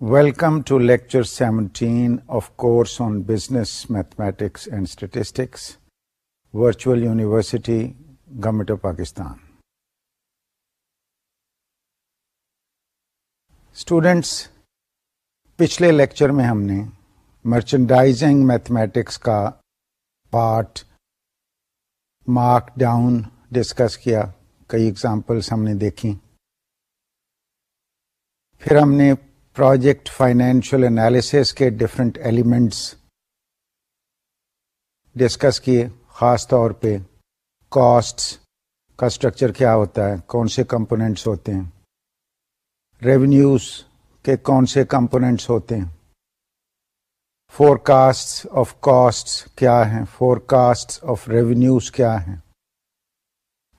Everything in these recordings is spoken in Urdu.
Welcome to lecture 17 of course on business mathematics and statistics, Virtual University, Government of Pakistan. Students, پچھلے لیکچر میں ہم نے مرچنڈائزنگ میتھمیٹکس کا پارٹ مارک ڈاؤن ڈسکس کیا کئی ایگزامپلس ہم نے دیکھی پھر ہم نے پروجیکٹ فائنینشیل انالیسس کے ڈفرینٹ ایلیمنٹس ڈسکس کیے، خاص طور پہ کاسٹس کا اسٹرکچر کیا ہوتا ہے، کون سے کمپوننٹس ہوتے ہیں؟ ریونیوز کے کون سے کمپوننٹس ہوتے ہیں؟ فور کاسٹ آف کاسٹ کیا ہیں؟ فور کاسٹ آف ریونیوز کیا ہیں؟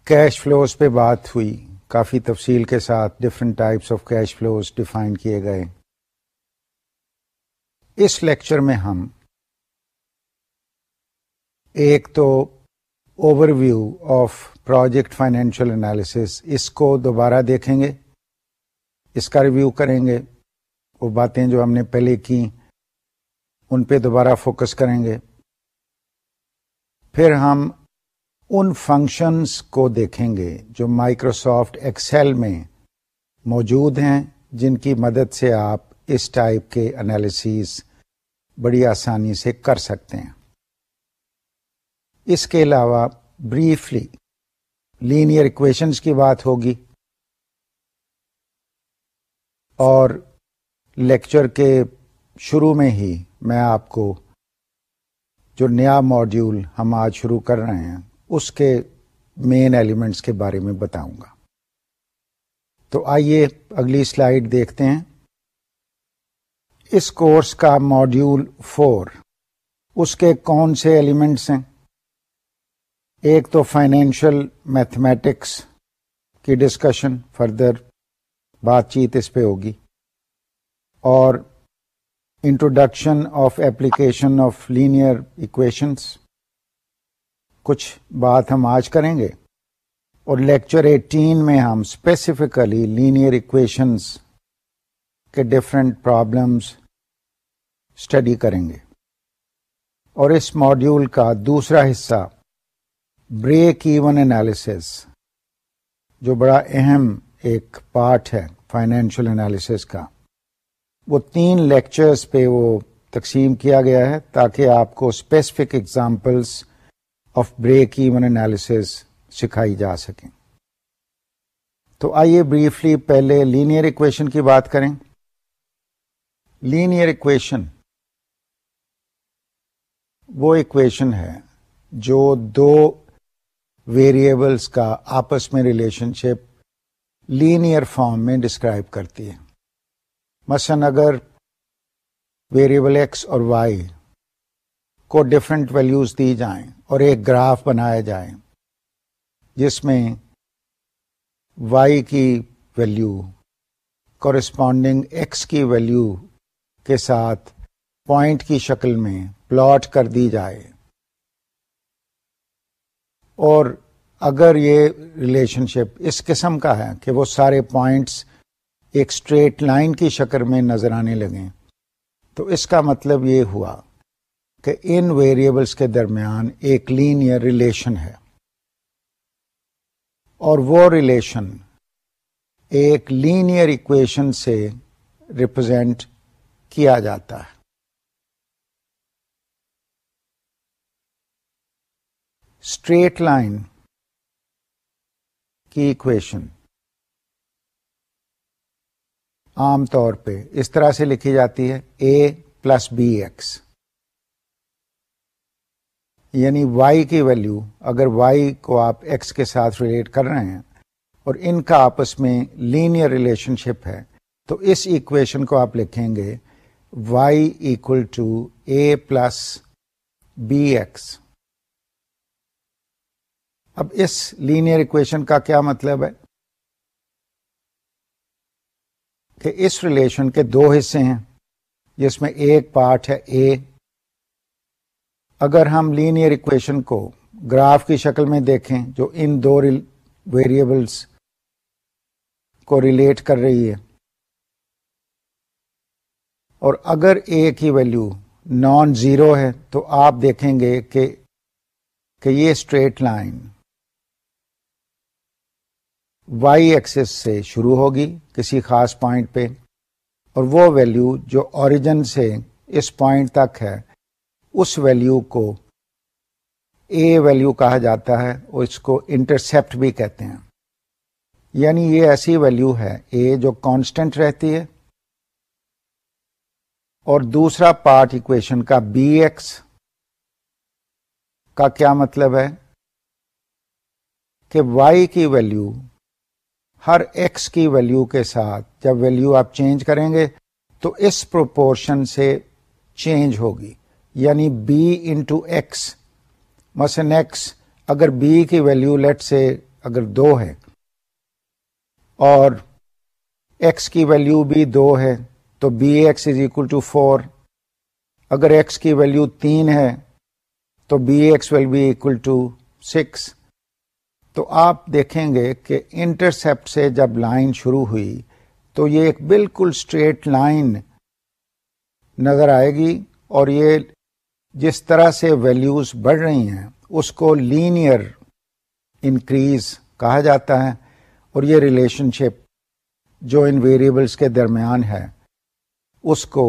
کیش فلوز پہ بات ہوئی۔ کافی تفصیل کے ساتھ different types of cash flows define کیے گئے۔ اس لیکچر میں ہم ایک تو overview of project financial analysis اس کو دوبارہ دیکھیں گے، اس کا ریویو کریں گے۔ وہ باتیں جو ہم نے پہلے کی ان پہ دوبارہ فوکس کریں گے۔ پھر ہم ان فنکشنز کو دیکھیں گے جو مائکروسافٹ ایکسل میں موجود ہیں، جن کی مدد سے آپ اس ٹائپ کے انالیسیز بڑی آسانی سے کر سکتے ہیں۔ اس کے علاوہ بریفلی لینئر اکویشنز کی بات ہوگی اور لیکچر کے شروع میں ہی میں آپ کو جو نیا ماڈیول ہم آج شروع کر رہے ہیں اس کے مین ایلیمنٹس کے بارے میں بتاؤں گا۔ تو آئیے اگلی سلائیڈ دیکھتے ہیں۔ اس کورس کا ماڈیول فور اس کے کون سے ایلیمنٹس ہیں؟ ایک تو فائنینشیل میتھمیٹکس کی ڈسکشن فردر بات چیت اس پہ ہوگی۔ اور introduction of application of linear equations کچھ بات ہم آج کریں گے۔ اور لیکچر ایٹین میں ہم اسپیسیفکلی لینئر اکویشنس کے ڈفرینٹ پرابلمس اسٹڈی کریں گے۔ اور اس ماڈیول کا دوسرا حصہ بریک ایون اینالس جو بڑا اہم ایک پارٹ ہے فائنینشیل انالیسس کا۔ وہ تین لیکچرز پہ وہ تقسیم کیا گیا ہے تاکہ آپ کو specific examples of break even analysis سکھائی جا سکیں تو آئیے بریفلی پہلے لینئر اکویشن کی بات کریں۔ لینئر اکویشن وہ اکویشن ہے جو دو ویریبلس کا آپس میں ریلیشن شپ لینئر فارم میں ڈسکرائب کرتی ہے۔ مثلاً اگر ویریبل ایکس اور وائی کو ڈفرینٹ ویلیوز دی جائیں اور ایک گراف بنایا جائے جس میں وائی کی ویلیو کورسپونڈنگ ایکس کی ویلیو کے ساتھ پوائنٹ کی شکل میں پلاٹ کر دی جائے۔ اور اگر یہ ریلیشن شپ اس قسم کا ہے کہ وہ سارے پوائنٹس ایک اسٹریٹ لائن کی شکل میں نظر آنے لگیں، تو اس کا مطلب یہ ہوا کہ ان ویریبلس کے درمیان ایک لینئر ریلیشن ہے اور وہ ریلیشن ایک لینئر اکویشن سے ریپرزینٹ کیا جاتا ہے۔ اسٹریٹ لائن کی اکویشن عام طور پہ اس طرح سے لکھی جاتی ہے اے پلس بی ایکس یعنی وائی کی ویلو اگر وائی کو آپ ایکس کے ساتھ ریلیٹ کر رہے ہیں اور ان کا آپس میں لینئر ریلیشن شپ ہے، تو اس ایکویشن کو آپ لکھیں گے y equal to a plus b x اب اس لینئر اکویشن کا کیا مطلب ہے؟ کہ اس ریلیشن کے دو حصے ہیں، جس میں ایک پارٹ ہے اے اگر ہم لینئر اکویشن کو گراف کی شکل میں دیکھیں جو ان دو ویریبلس کو ریلیٹ کر رہی ہے، اور اگر اے کی ویلو نان زیرو ہے تو آپ دیکھیں گے کہ کہ یہ اسٹریٹ لائن وائی ایکسس سے شروع ہوگی کسی خاص پوائنٹ پہ، اور وہ ویلو جو اوریجن سے اس پوائنٹ تک ہے اس ویلو کو اے ویلو کہا جاتا ہے، اور اس کو انٹرسپٹ بھی کہتے ہیں۔ یعنی یہ ایسی ویلو ہے اے جو کانسٹنٹ رہتی ہے۔ اور دوسرا پارٹ اکویشن کا بی ایکس کا کیا مطلب ہے؟ کہ وائی کی ویلو ہر ایکس کی ویلو کے ساتھ جب ویلو آپ چینج کریں گے تو اس پروپورشن سے چینج ہوگی۔ یعنی بی انٹو ایکس مثلاً ایکس اگر بی کی ویلو لیٹ سے اگر دو ہے اور ایکس کی ویلو بھی دو ہے تو b x is equal to four اگر ایکس کی ویلو تین ہے تو b x will be equal to six تو آپ دیکھیں گے کہ انٹرسپٹ سے جب لائن شروع ہوئی تو یہ ایک بالکل اسٹریٹ لائن نظر آئے گی اور یہ جس طرح سے ویلیوز بڑھ رہی ہیں، اس کو لینئر انکریز کہا جاتا ہے اور یہ ریلیشن شپ جو ان ویریبلس کے درمیان ہے، اس کو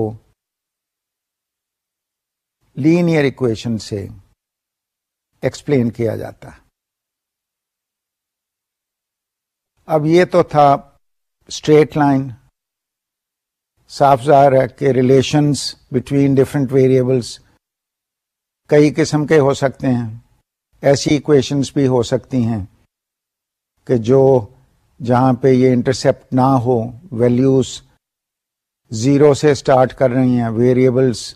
لینئر اکویشن سے ایکسپلین کیا جاتا ہے۔ اب یہ تو تھا اسٹریٹ لائن صاف ظاہر ہے کہ ریلیشنس بٹوین ڈفرینٹ ویریبلس کئی قسم کے ہو سکتے ہیں۔ ایسی اکویشنس بھی ہو سکتی ہیں کہ جو جہاں پہ یہ انٹرسپٹ نہ ہو ویلیوز زیرو سے اسٹارٹ کر رہی ہیں ویریبلس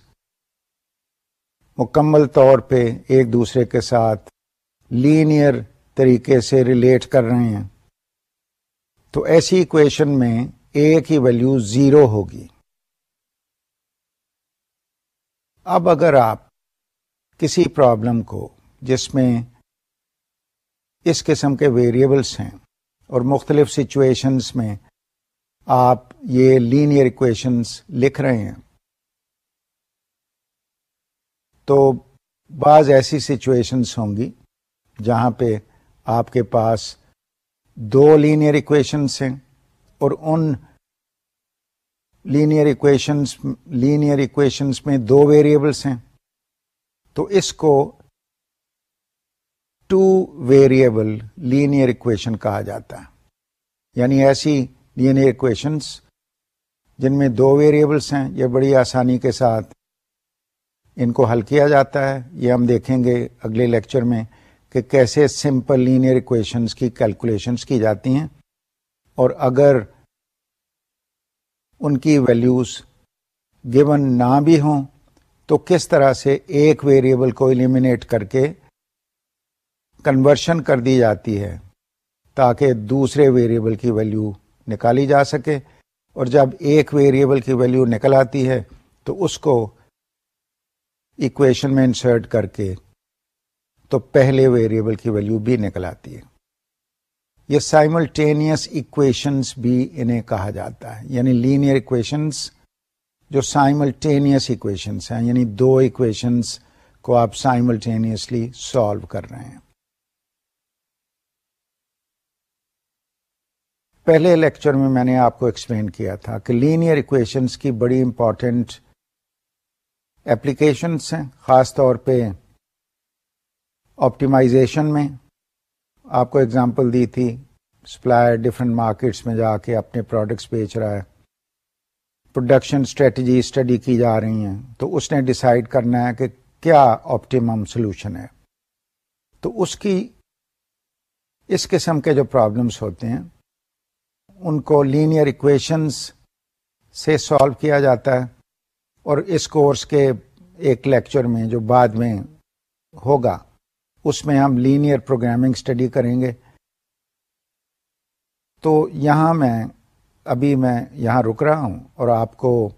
مکمل طور پہ ایک دوسرے کے ساتھ لینئر طریقے سے ریلیٹ کر رہے ہیں۔ تو ایسی اکویشن میں اے کی ویلو زیرو ہوگی۔ اب اگر آپ کسی پرابلم کو جس میں اس قسم کے ویریبلس ہیں اور مختلف سچویشنس میں آپ یہ لینئر اکویشنس لکھ رہے ہیں، تو بعض ایسی سچویشنس ہوں گی جہاں پہ آپ کے پاس دو لینئر اکویشنس ہیں اور ان لینئر اکویشنس لینئر اکویشنس میں دو ویریبلس ہیں۔ تو اس کو ٹو ویریبل لینئر اکویشن کہا جاتا ہے۔ یعنی ایسی لینئر اکویشنس جن میں دو ویریبلس ہیں، یہ بڑی آسانی کے ساتھ ان کو حل کیا جاتا ہے۔ یہ ہم دیکھیں گے اگلے لیکچر میں کہ کیسے سمپل لینئر اکویشنس کی کیلکولیشنس کی جاتی ہیں۔ اور اگر ان کی ویلیوز گیون نہ بھی ہوں تو کس طرح سے ایک ویریبل کو ایلیمینیٹ کر کے کنورشن کر دی جاتی ہے تاکہ دوسرے ویریبل کی ویلیو نکالی جا سکے اور جب ایک ویریبل کی ویلیو نکل آتی ہے تو اس کو اکویشن میں انسرٹ کر کے تو پہلے ویریبل کی ویلو بھی نکل آتی ہے۔ یہ سائملٹینئس اکویشنس بھی انہیں کہا جاتا ہے یعنی لینئر اکویشنس جو سائملٹینئس اکویشنس ہیں یعنی دو اکویشنس کو آپ سائملٹینئسلی سالو کر رہے ہیں۔ پہلے لیکچر میں میں نے آپ کو ایکسپلین کیا تھا کہ لینئر اکویشنس کی بڑی امپورٹنٹ ایپلیکیشنس ہیں، خاص طور پہ آپٹیمائزیشن میں۔ آپ کو اگزامپل دی تھی سپلائر ڈفرینٹ مارکیٹس میں جا کے اپنے پروڈکٹس بیچ رہا ہے۔ پروڈکشن اسٹریٹجی اسٹڈی کی جا رہی ہیں، تو اس نے ڈسائڈ کرنا ہے کہ کیا آپٹیمم سولوشن ہے۔ تو اس کی اس قسم کے جو پرابلمس ہوتے ہیں، ان کو لینئر اکویشنس سے سالو کیا جاتا ہے۔ اور اس کورس کے ایک لیکچر میں جو بعد میں ہوگا، اس میں ہم لینئر پروگرامنگ اسٹڈی کریں گے۔ تو یہاں میں ابھی میں یہاں رک رہا ہوں اور آپ کو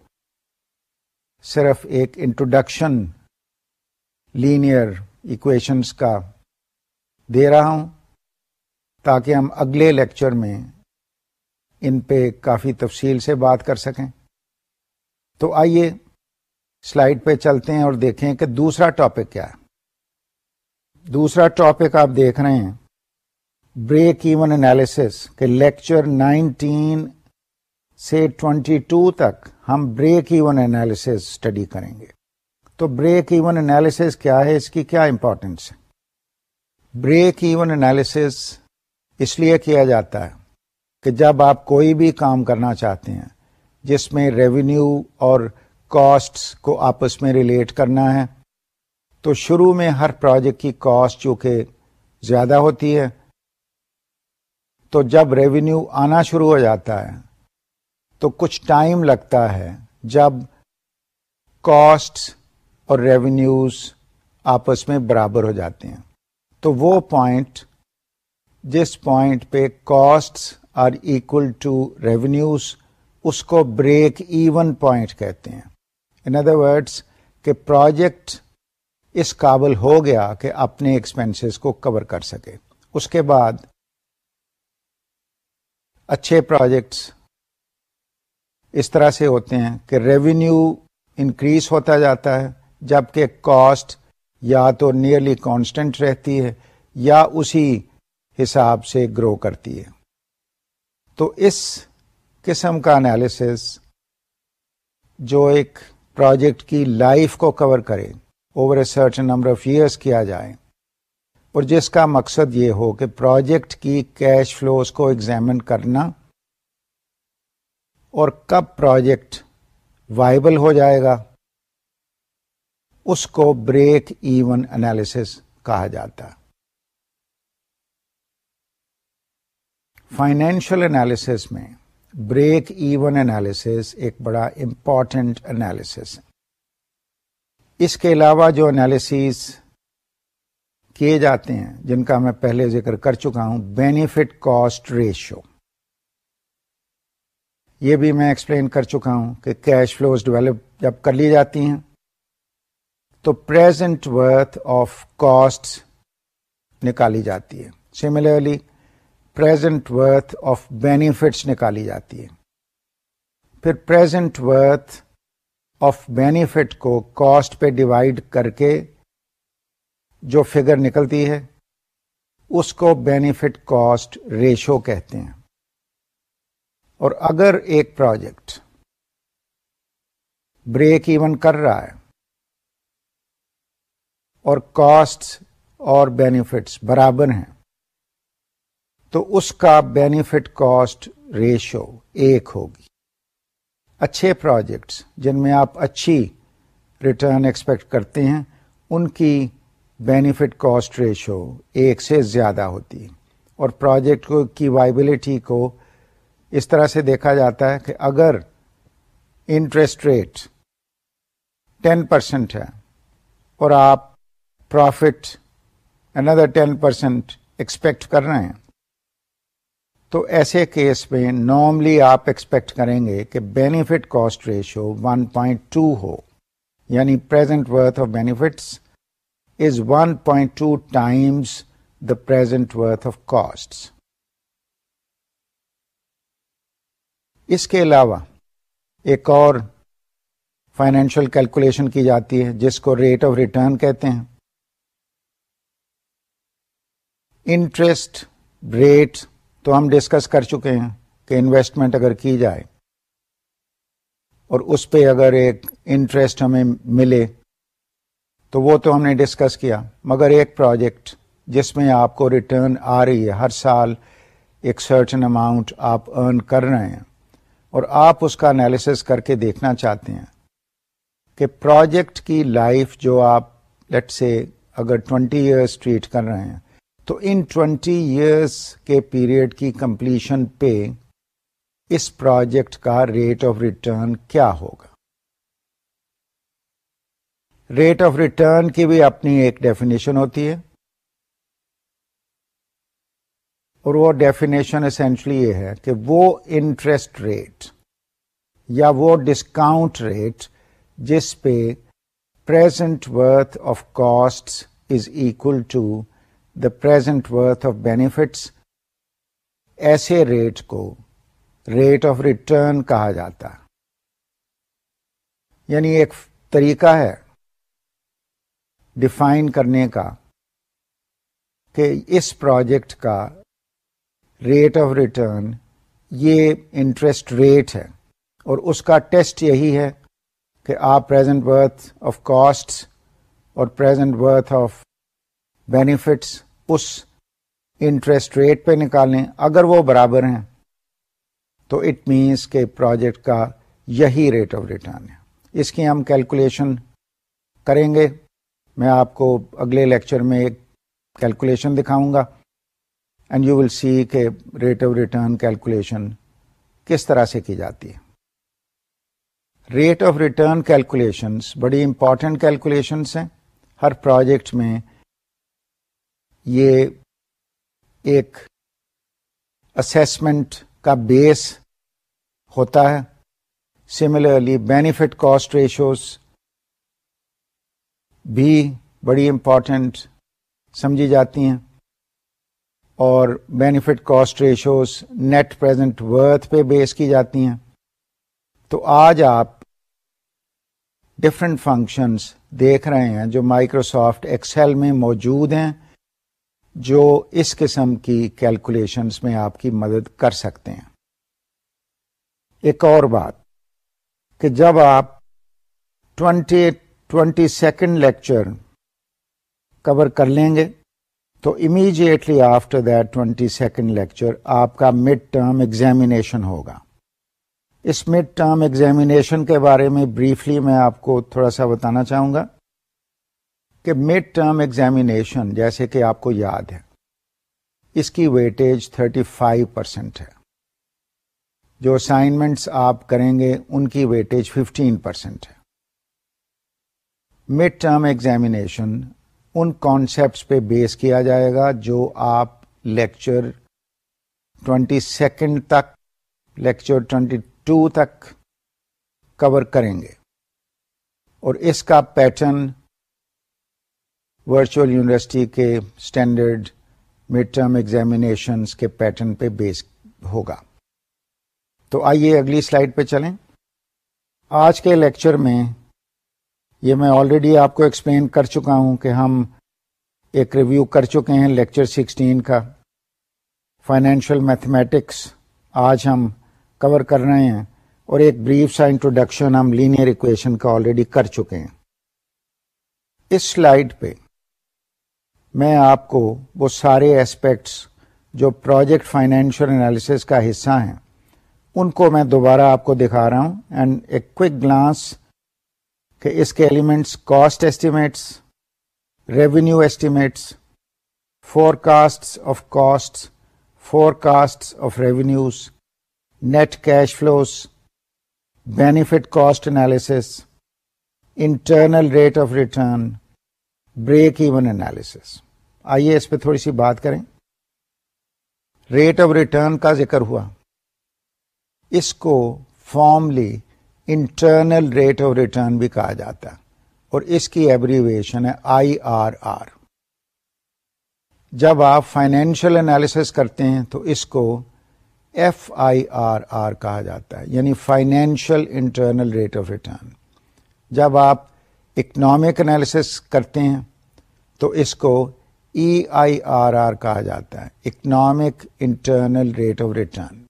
صرف ایک انٹروڈکشن لینئر ایکویشنس کا دے رہا ہوں تاکہ ہم اگلے لیکچر میں ان پہ کافی تفصیل سے بات کر سکیں۔ تو آئیے سلائڈ پہ چلتے ہیں اور دیکھیں کہ دوسرا ٹاپک کیا ہے۔ دوسرا ٹاپک آپ دیکھ رہے ہیں۔ بریک ایون انالیس کے لیکچر نائنٹین سے ٹوینٹی ٹو تک ہم بریک ایون انالیس اسٹڈی کریں گے۔ تو بریک ایون انالیس کیا ہے؟ اس کی کیا امپورٹینس ہے؟ بریک ایون انالیس اس لیے کیا جاتا ہے کہ جب آپ کوئی بھی کام کرنا چاہتے ہیں، جس میں ریونیو اور کاسٹ کو آپس میں ریلیٹ کرنا ہے، تو شروع میں ہر پروجیکٹ کی کاسٹ چونکہ زیادہ ہوتی ہے، تو جب ریونیو آنا شروع ہو جاتا ہے تو کچھ ٹائم لگتا ہے جب کاسٹ اور ریونیوز آپس میں برابر ہو جاتے ہیں۔ تو وہ پوائنٹ جس پوائنٹ پہ cost are equal to revenues اس کو بریک ایون پوائنٹ کہتے ہیں۔ ان ادر ورڈس کہ پروجیکٹ اس قابل ہو گیا کہ اپنے ایکسپینسز کو کور کر سکے۔ اس کے بعد اچھے پروجیکٹس اس طرح سے ہوتے ہیں کہ ریونیو انکریز ہوتا جاتا ہے، جبکہ کاسٹ یا تو نیئرلی کانسٹنٹ رہتی ہے یا اسی حساب سے گرو کرتی ہے۔ تو اس قسم کا انالیسس جو ایک پروجیکٹ کی لائف کو کور کرے over a certain number of years کیا جائے۔ اور جس کا مقصد یہ ہو کہ پروجیکٹ کی کیش فلوز کو ایگزامن کرنا اور کب پروجیکٹ وائبل ہو جائے گا، اس کو بریک ایون انالیس کہا جاتا۔ فائنینشیل انالیس میں بریک ایون انالیس ایک بڑا امپورٹنٹ انالیس ہے۔ اس کے علاوہ جو انالیسیز کیے جاتے ہیں، جن کا میں پہلے ذکر کر چکا ہوں، بینیفٹ کاسٹ ریشو یہ بھی میں ایکسپلین کر چکا ہوں کہ کیش فلوز ڈیولپ جب کر لی جاتی ہیں، تو پریزنٹ ورتھ آف کاسٹ نکالی جاتی ہے۔ Similarly present worth of benefits نکالی جاتی ہے۔ پھر پریزنٹ ورتھ آف بینیفٹ کو کاسٹ پہ ڈیوائڈ کر کے جو فگر نکلتی ہے، اس کو بینیفٹ کاسٹ ریشو کہتے ہیں۔ اور اگر ایک پروجیکٹ بریک ایون کر رہا ہے اور کاسٹ اور بینیفٹس برابر ہیں، تو اس کا بینیفٹ کاسٹ ریشو ایک ہوگی۔ اچھے پروجیکٹس جن میں آپ اچھی ریٹرن ایکسپیکٹ کرتے ہیں، ان کی بینیفٹ کاسٹ ریشو ایک سے زیادہ ہوتی ہے اور پروجیکٹ کو کی وائبلٹی کو اس طرح سے دیکھا جاتا ہے کہ اگر انٹرسٹ ریٹ ٹین پرسینٹ ہے اور آپ پروفٹ اندر ٹین پرسینٹ ایکسپیکٹ کر رہے ہیں، تو ایسے کیس میں نارملی آپ ایکسپیکٹ کریں گے کہ benefit cost ratio 1.2 point two ہو یعنی present worth of benefits is 1.2 point two times the present worth of cost اس کے علاوہ ایک اور فائنینشیل کیلکولیشن کی جاتی ہے، جس کو ریٹ آف ریٹرن کہتے ہیں۔ انٹرسٹ ریٹ تو ہم ڈسکس کر چکے ہیں کہ انویسٹمنٹ اگر کی جائے اور اس پہ اگر ایک انٹرسٹ ہمیں ملے تو وہ تو ہم نے ڈسکس کیا، مگر ایک پروجیکٹ جس میں آپ کو ریٹرن آ رہی ہے، ہر سال ایک سرٹن اماؤنٹ آپ ارن کر رہے ہیں۔ اور آپ اس کا انالیس کر کے دیکھنا چاہتے ہیں کہ پروجیکٹ کی لائف جو آپ لیٹ سے اگر ٹوینٹی ایئرس ٹریٹ کر رہے ہیں، تو ان ٹوینٹی ایئرس کے پیریڈ کی کمپلیشن پہ اس پروجیکٹ کا ریٹ آف ریٹرن کیا ہوگا؟ ریٹ آف ریٹرن کی بھی اپنی ایک ڈیفینیشن ہوتی ہے۔ اور وہ ڈیفینیشن اسینشلی یہ ہے کہ وہ انٹرسٹ ریٹ یا وہ ڈسکاؤنٹ ریٹ جس پہ present worth of cost is equal to the present worth of benefits ایسے ریٹ کو ریٹ آف ریٹرن کہا جاتا یعنی ایک طریقہ ہے ڈیفائن کرنے کا کہ اس پروجیکٹ کا ریٹ آف ریٹرن، یہ انٹرسٹ ریٹ ہے۔ اور اس کا ٹیسٹ یہی ہے کہ آپ پریزنٹ برتھ آف کاسٹ اور پریزنٹ برتھ آف بینیفٹس اس انٹرسٹ ریٹ پہ نکالیں۔ اگر وہ برابر ہیں، تو اٹ مینس کہ پروجیکٹ کا یہی ریٹ آف ریٹرن ہے۔ اس کی ہم کیلکولیشن کریں گے۔ میں آپ کو اگلے لیکچر میں ایک کیلکولیشن دکھاؤں گا۔ اینڈ یو ول سی کہ ریٹ آف ریٹرن کیلکولیشن کس طرح سے کی جاتی ہے ریٹ آف ریٹرن کیلکولیشنس بڑی امپورٹنٹ کیلکولیشنس ہیں ہر پروجیکٹ میں یہ ایک اسسمنٹ کا بیس ہوتا ہے سملرلی بینیفٹ کاسٹ ریشوز بھی بڑی امپورٹنٹ سمجھی جاتی ہیں اور benefit cost ratios net present worth پہ بیس کی جاتی ہیں۔ تو آج آپ ڈفرینٹ فنکشنز دیکھ رہے ہیں جو مائکروسافٹ ایکسل میں موجود ہیں، جو اس قسم کی کیلکولیشنس میں آپ کی مدد کر سکتے ہیں۔ ایک اور بات کہ جب آپ twenty twenty second lecture cover کر لیں گے تو immediately after that twenty second lecture آپ کا مڈ ٹرم ایگزامینیشن ہوگا۔ اس مڈ ٹرم ایگزامینیشن کے بارے میں بریفلی میں آپ کو تھوڑا سا بتانا چاہوں گا کہ مڈ ٹرم ایگزامینیشن جیسے کہ آپ کو یاد ہے، اس کی ویٹیج 35 پرسینٹ ہے۔ جو اسائنمنٹس آپ کریں گے، ان کی ویٹیج 15 پرسینٹ ہے۔ مڈ ٹرم ایگزامینیشن ان کانسیپٹس پہ بیس کیا جائے گا جو آپ لیکچر 22 سیکنڈ تک لیکچر 22 تک کور کریں گے۔ اور اس کا پیٹرن ورچوئل یونیورسٹی کے اسٹینڈرڈ مڈ ٹرم ایگزامینیشن کے پیٹرن پہ بیس ہوگا۔ تو آئیے اگلی سلائڈ پہ چلیں۔ آج کے لیکچر میں یہ میں آلریڈی آپ کو ایکسپلین کر چکا ہوں کہ ہم ایک ریویو کر چکے ہیں لیکچر سکسٹین کا۔ فائنینشیل میتھمیٹکس آج ہم کور کر رہے ہیں اور ایک بریف سا انٹروڈکشن ہم لینئر اکویشن کا آلریڈی کر چکے ہیں۔ اس سلائڈ پہ میں آپ کو وہ سارے ایسپیکٹس جو پروجیکٹ فائنینشیل انالیس کا حصہ ہیں، ان کو میں دوبارہ آپ کو دکھا رہا ہوں۔ اینڈ اے کوک گلانس کہ اس کے elements cost estimates revenue estimates forecast of cost forecast of revenues net cash flows benefit cost analysis internal rate of return break even analysis آئیے اس پہ تھوڑی سی بات کریں۔ ریٹ آف ریٹرن کا ذکر ہوا۔ اس کو formally internal rate of return بھی کہا جاتا ہے اور اس کی ایبریویشن ہے آئی آر آر جب آپ فائنینشیل انالیس کرتے ہیں تو اس کو ایف آئی آر آر کہا جاتا ہے یعنی financial internal rate of return جب آپ اکنامک انالیس کرتے ہیں تو اس کو ای آئی آر آر کہا جاتا ہے economic internal rate of return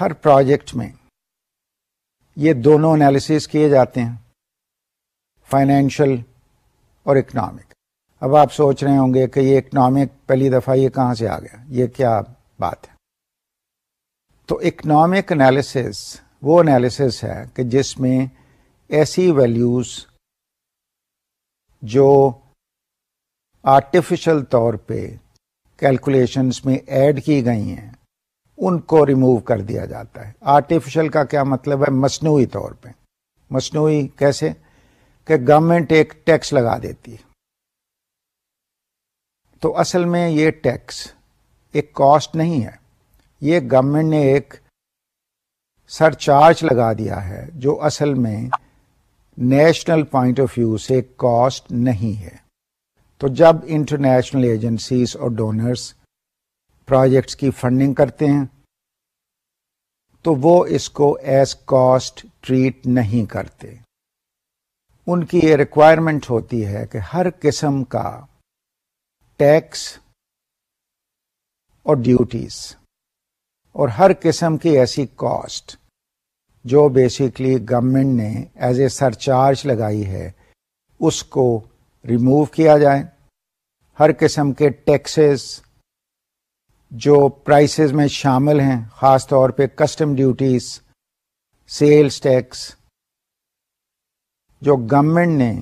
Hare project میں یہ دونوں انالیس کیے جاتے ہیں فائنینشیل اور اکنامک اب آپ سوچ رہے ہوں گے کہ یہ اکنامک پہلی دفعہ یہ کہاں سے آ گیا؟ یہ کیا بات ہے؟ تو اکنامک انالیس وہ انالیس ہے کہ جس میں ایسی ویلیوز جو آرٹیفیشل طور پہ کیلکولیشنس میں ایڈ کی گئی ہیں۔ ان کو ریموو کر دیا جاتا ہے۔ آرٹیفیشل کا کیا مطلب ہے؟ مصنوعی طور پہ۔ مصنوعی کیسے؟ کہ گورنمنٹ ایک ٹیکس لگا دیتی ہے۔ تو اصل میں یہ ٹیکس ایک کاسٹ نہیں ہے۔ یہ گورنمنٹ نے ایک سر چارج لگا دیا ہے، جو اصل میں نیشنل پوائنٹ آف ویو سے کاسٹ نہیں ہے۔ تو جب انٹرنیشنل ایجنسیز اور ڈونرس پروجیکٹس کی فنڈنگ کرتے ہیں، تو وہ اس کو ایز کاسٹ ٹریٹ نہیں کرتے۔ ان کی یہ ریکوائرمنٹ ہوتی ہے کہ ہر قسم کا ٹیکس اور ڈیوٹیز اور ہر قسم کی ایسی کاسٹ جو بیسکلی گورمنٹ نے ایز اے سرچارج لگائی ہے، اس کو ریموو کیا جائے۔ ہر قسم کے ٹیکسز جو پرائسز میں شامل ہیں، خاص طور پہ کسٹم ڈیوٹیز سیلز ٹیکس جو گورنمنٹ نے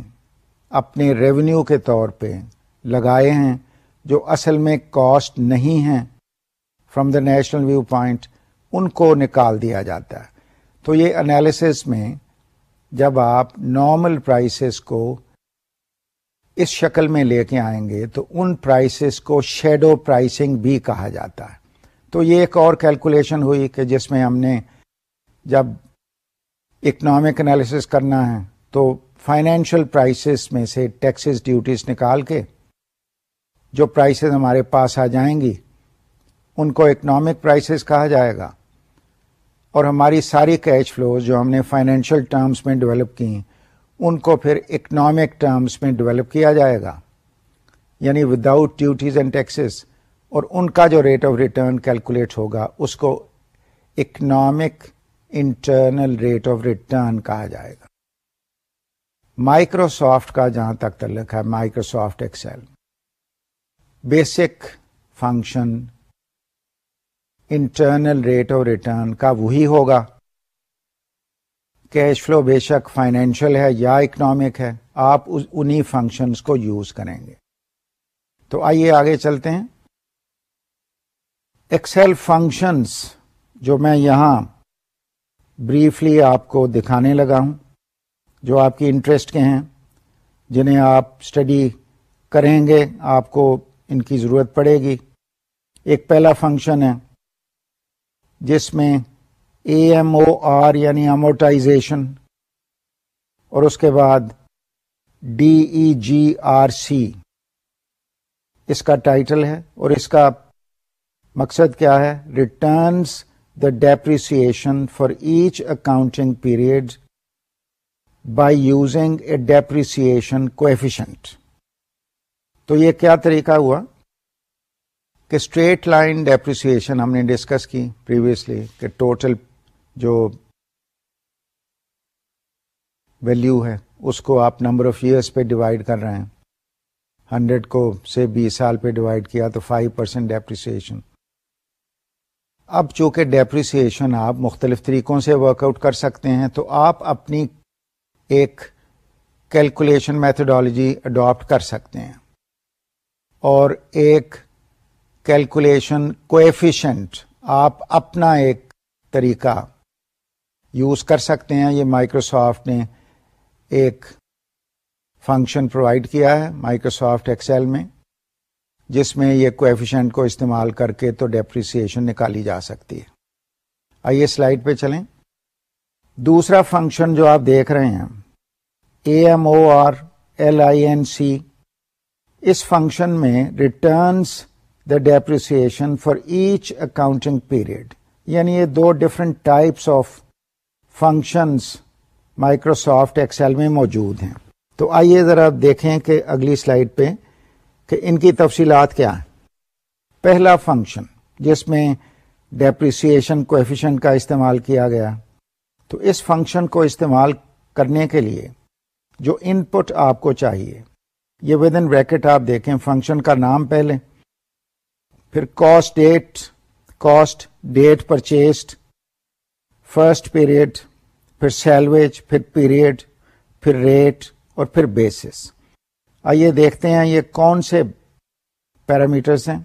اپنے ریونیو کے طور پہ لگائے ہیں، جو اصل میں کاسٹ نہیں ہیں from the national view point ان کو نکال دیا جاتا ہے۔ تو یہ انالیسس میں جب آپ نارمل پرائسز کو اس شکل میں لے کے آئیں گے تو ان پرائسز کو شیڈو پرائسنگ بھی کہا جاتا ہے۔ تو یہ ایک اور کیلکولیشن ہوئی کہ جس میں ہم نے جب اکنامک انالیسس کرنا ہے تو فائنینشیل پرائسز میں سے ٹیکسز ڈیوٹیز نکال کے جو پرائسز ہمارے پاس آ جائیں گی، ان کو اکنامک پرائسز کہا جائے گا۔ اور ہماری ساری کیش فلوز جو ہم نے فائنینشیل ٹرمز میں ڈیولپ کی ان کو پھر اکنامک ٹرمز میں ڈیولپ کیا جائے گا۔ یعنی وداؤٹ ڈیوٹیز اینڈ ٹیکسز اور ان کا جو ریٹ آف ریٹرن کیلکولیٹ ہوگا، اس کو economic internal rate of return کہا جائے گا۔ مائکروسافٹ کا جہاں تک تعلق ہے Microsoft Excel basic function internal rate of return کا وہی ہوگا۔ کیش فلو بے شک فائنینشیل ہے یا اکنامک ہے، آپ انہی فنکشنز کو یوز کریں گے۔ تو آئیے آگے چلتے ہیں۔ ایکسل فنکشنز جو میں یہاں بریفلی آپ کو دکھانے لگا ہوں، جو آپ کی انٹرسٹ کے ہیں، جنہیں آپ اسٹڈی کریں گے، آپ کو ان کی ضرورت پڑے گی۔ ایک پہلا فنکشن ہے، جس میں اے ایم او آر یعنی امورٹائزیشن اور اس کے بعد ڈی ای جی آر سی اس کا ٹائٹل ہے اور اس کا مقصد کیا ہے؟ Returns the depreciation for each accounting period by using a depreciation coefficient تو یہ کیا طریقہ ہوا؟ کہ اسٹریٹ لائن ڈیپریسیشن ہم نے ڈسکس کی پریویسلی کہ ٹوٹل جو ویلو ہے، اس کو آپ نمبر آف ایئرس پہ ڈیوائڈ کر رہے ہیں۔ ہنڈریڈ کو سے بیس سال پہ ڈیوائڈ کیا تو فائیو پرسینٹ ڈیپریسیشن اب چونکہ ڈیپریسیشن آپ مختلف طریقوں سے ورک آؤٹ کر سکتے ہیں تو آپ اپنی ایک کیلکولیشن میتھڈالوجی اڈاپٹ کر سکتے ہیں۔ اور ایک کیلکولیشن کوفیشنٹ آپ اپنا ایک طریقہ یوز کر سکتے ہیں۔ یہ مائکروسافٹ نے ایک فنکشن پرووائڈ کیا ہے مائکروسافٹ ایکسل میں، جس میں یہ کوفیشنٹ کو استعمال کر کے تو ڈیپریسیشن نکالی جا سکتی ہے۔ آئیے سلائڈ پہ چلیں۔ دوسرا فنکشن جو آپ دیکھ رہے ہیں A M O R L I N C us function میں returns the depreciation for each accounting period یعنی یہ دو different types of functions Microsoft Excel میں موجود ہیں۔ تو آئیے ذرا دیکھیں کہ اگلی سلائڈ پہ کہ ان کی تفصیلات کیا ہیں۔ پہلا فنکشن جس میں ڈیپریسیشن کوفیشن کا استعمال کیا گیا۔ تو اس فنکشن کو استعمال کرنے کے لیے جو ان پٹ آپ کو چاہیے، یہ ود ان بریکٹ آپ دیکھیں فنکشن کا نام پہلے۔ پھر cost date cost date purchased first period پھر سیلویج، پھر پیریڈ، پھر ریٹ اور پھر بیسس۔ آئیے دیکھتے ہیں یہ کون سے پیرامیٹرس ہیں۔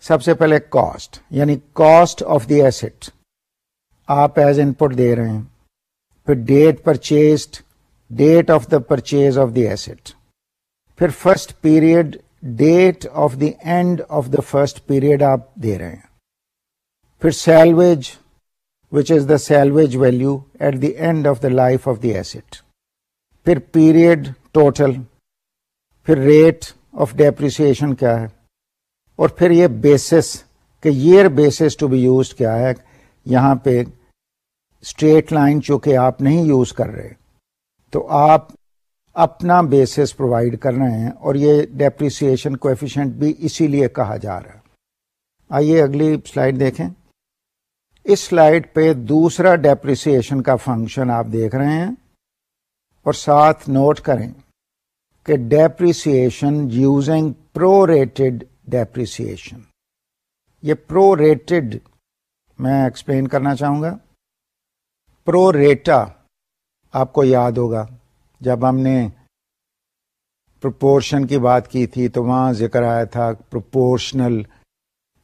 سب سے پہلے کاسٹ یعنی کاسٹ آف دی ایسٹ آپ ایز ان پٹ دے رہے ہیں۔ پھر date purchased date of the purchase of the asset پھر first period date of the end of the first period آپ دے رہے ہیں۔ پھر salvage which is the salvage value at the end of the life of the asset پھر پیریڈ ٹوٹل پھر ریٹ آف ڈیپریسیشن کیا ہے اور پھر یہ بیسس کہ year basis to be use کیا ہے یہاں پہ اسٹریٹ لائن چونکہ آپ نہیں یوز کر رہے تو آپ اپنا بیسس پرووائڈ کر رہے ہیں اور یہ ڈیپریسیشن کوفیشنٹ بھی اسی لیے کہا جا رہا ہے آئیے اگلی سلائڈ دیکھیں اس سلائڈ پہ دوسرا ڈیپریسیشن کا فنکشن آپ دیکھ رہے ہیں اور ساتھ نوٹ کریں کہ depreciation using prorated depreciation. یہ پرو ریٹڈ میں ایکسپلین کرنا چاہوں گا۔ پرو ریٹا آپ کو یاد ہوگا، جب ہم نے پرپورشن کی بات کی تھی تو وہاں ذکر آیا تھا پروپورشنل،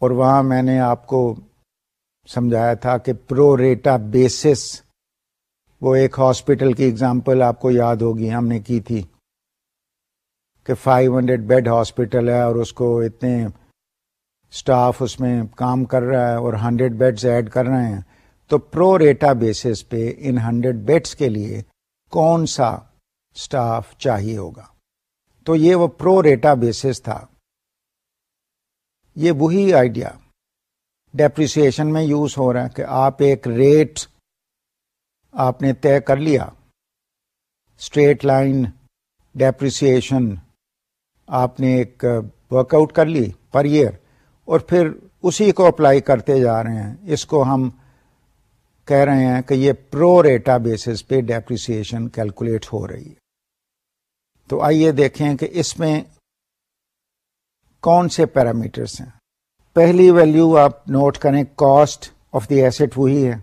اور وہاں میں نے آپ کو سمجھایا تھا کہ پرو ریٹا بیسس وہ ایک ہاسپٹل کی اگزامپل آپ کو یاد ہوگی، ہم نے کی تھی کہ فائیو ہنڈریڈ بیڈ ہاسپٹل ہے اور اس کو اتنے اسٹاف اس میں کام کر رہا ہے اور ہنڈریڈ بیڈز ایڈ کر رہے ہیں۔ تو پرو ریٹا بیسس پہ ان ہنڈریڈ بیڈس کے لیے کون سا اسٹاف چاہیے ہوگا؟ تو یہ وہ پرو ریٹا بیسس تھا۔ یہ وہی آئیڈیا ڈیپریسیشن میں یوز ہو رہا ہے کہ آپ ایک ریٹ آپ نے طے کر لیا. اسٹریٹ لائن ڈیپریسیشن آپ نے ایک ورک آؤٹ کر لی پر ایئر اور پھر اسی کو اپلائی کرتے جا رہے ہیں. اس کو ہم کہہ رہے ہیں کہ یہ پرو ریٹا بیسس پہ ڈیپریسیشن کیلکولیٹ ہو رہی ہے. تو آئیے دیکھیں کہ اس میں کون سے پیرامیٹرس ہیں؟ پہلی ویلو آپ نوٹ کریں کاسٹ آف دی ایسٹ وہی ہے۔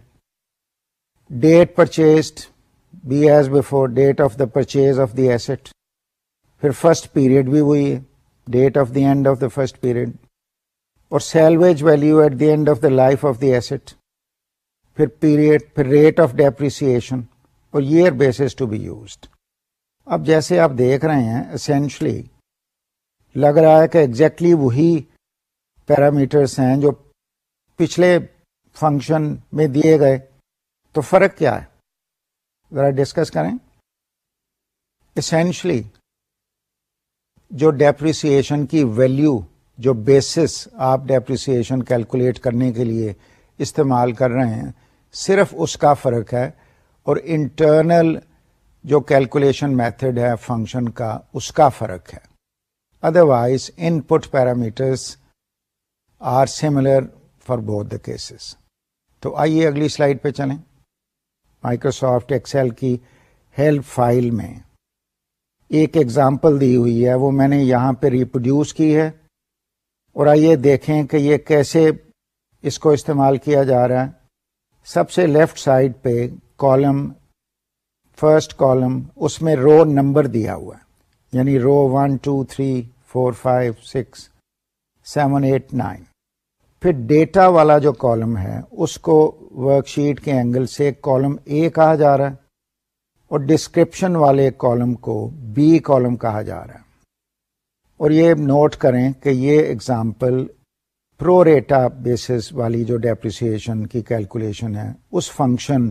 Date purchased be as before date of the purchase of the asset پھر فرسٹ پیریڈ بھی وہی ہے۔ Date of the end of the first period اور salvage value at the end of the life of the asset پھر پیریڈ پھر ریٹ آف ڈیپریسیشن اور year basis to be used اب جیسے آپ دیکھ رہے ہیں اسینشلی لگ رہا ہے کہ ایگزیکٹلی وہی پیرامیٹرس ہیں جو پچھلے فنکشن میں دیے گئے، تو فرق کیا ہے؟ ذرا ڈسکس کریں۔ اسینشلی جو ڈیپریسیشن کی ویلو جو بیسس آپ ڈیپریسیشن کیلکولیٹ کرنے کے لیے استعمال کر رہے ہیں، صرف اس کا فرق ہے اور انٹرنل جو کیلکولیشن میتھڈ ہے فنکشن کا، اس کا فرق ہے۔ Otherwise input parameters are similar for both the cases تو آئیے اگلی سلائڈ پہ چلیں۔ مائکروسافٹ ایکسل کی ہیلپ فائل میں ایک ایگزامپل دی ہوئی ہے، وہ میں نے یہاں پہ ریپروڈیوس کی ہے۔ اور آئیے دیکھیں کہ یہ کیسے اس کو استعمال کیا جا رہا ہے۔ سب سے لیفٹ سائڈ پہ کالم فرسٹ کالم اس میں رو نمبر دیا ہوا ہے۔ یعنی row one two three four five six seven eight nine پھر ڈیٹا والا جو کالم ہے، اس کو ورک شیٹ کے اینگل سے کالم اے کہا جا رہا ہے اور ڈسکرپشن والے کالم کو بی کالم کہا جا رہا ہے۔ اور یہ نوٹ کریں کہ یہ اگزامپل پرو ریٹا بیسس والی جو ڈیپریسیشن کی کیلکولیشن ہے، اس فنکشن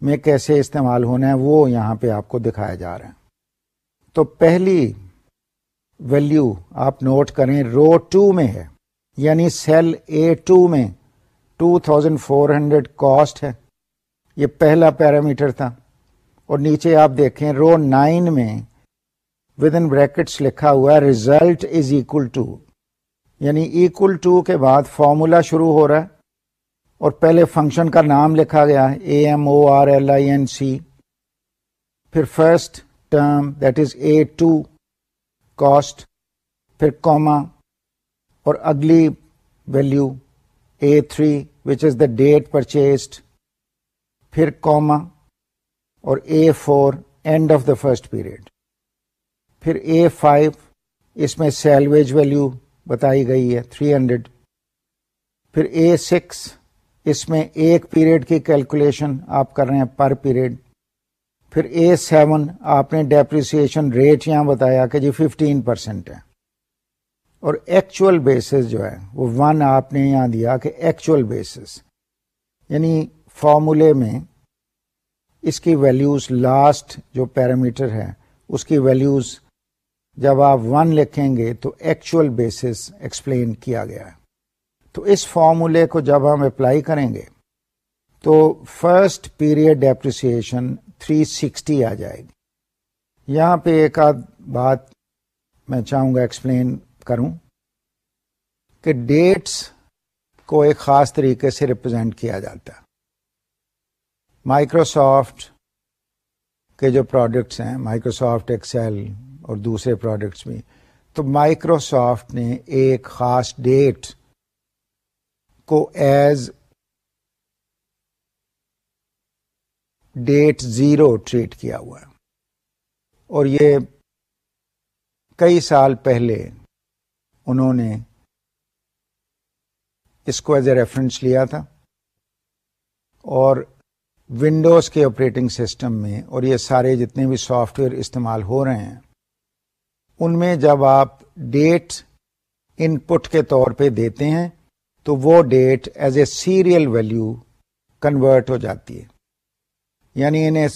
میں کیسے استعمال ہونا ہے، وہ یہاں پہ آپ کو دکھایا جا رہا ہے۔ تو پہلی ویلو آپ نوٹ کریں رو ٹو میں ہے۔ یعنی سیل اے ٹو میں two thousand four hundred cost ہے۔ یہ پہلا پیرامیٹر تھا۔ اور نیچے آپ دیکھیں رو نائن میں ود ان بریکٹس لکھا ہوا ہے ریزلٹ از اکول ٹو یعنی ایکول ٹو کے بعد فارمولا شروع ہو رہا ہے۔ اور پہلے فنکشن کا نام لکھا گیا ہے A M O R L I N C پھر first term that is A two cost پھر کوما اور اگلی value A three which is the date purchased پھر کوما اور A four end of the first period پھر اے فائیو اس میں سیلویج ویلو بتائی گئی ہے 300 پھر اے سکس اس میں ایک پیریڈ کی کیلکولیشن آپ کر رہے ہیں پر پیریڈ پھر اے سیون آپ نے ڈیپریسیشن ریٹ یہاں بتایا کہ جی ففٹین پرسینٹ ہے۔ اور ایکچوئل بیسس جو ہے، وہ ون آپ نے یہاں دیا کہ ایکچوئل بیسس یعنی فارمولے میں اس کی ویلیوز لاسٹ جو پیرامیٹر ہے، اس کی ویلیوز جب آپ ون لکھیں گے تو ایکچوئل بیسس ایکسپلین کیا گیا۔ ہے تو اس فارمولے کو جب ہم اپلائی کریں گے، تو first period depreciation three sixty آ جائے گی۔ یہاں پہ ایک آدھ بات میں چاہوں گا ایکسپلین کروں کہ ڈیٹس کو ایک خاص طریقے سے ریپرزینٹ کیا جاتا ہے۔ مائکروسافٹ کے جو پروڈکٹس ہیں مائکروسافٹ ایکسل اور دوسرے پروڈکٹس بھی، تو مائکروسافٹ نے ایک خاص ڈیٹ کو ایز ڈیٹ زیرو ٹریٹ کیا ہوا ہے۔ اور یہ کئی سال پہلے انہوں نے اس کو ایز اے ریفرنس لیا تھا اور ونڈوز کے آپریٹنگ سسٹم میں اور یہ سارے جتنے بھی سافٹ ویئر استعمال ہو رہے ہیں، ان میں جب آپ ڈیٹ ان پٹ کے طور پہ دیتے ہیں تو وہ date as a serial value convert ہو جاتی ہے۔ یعنی انہیں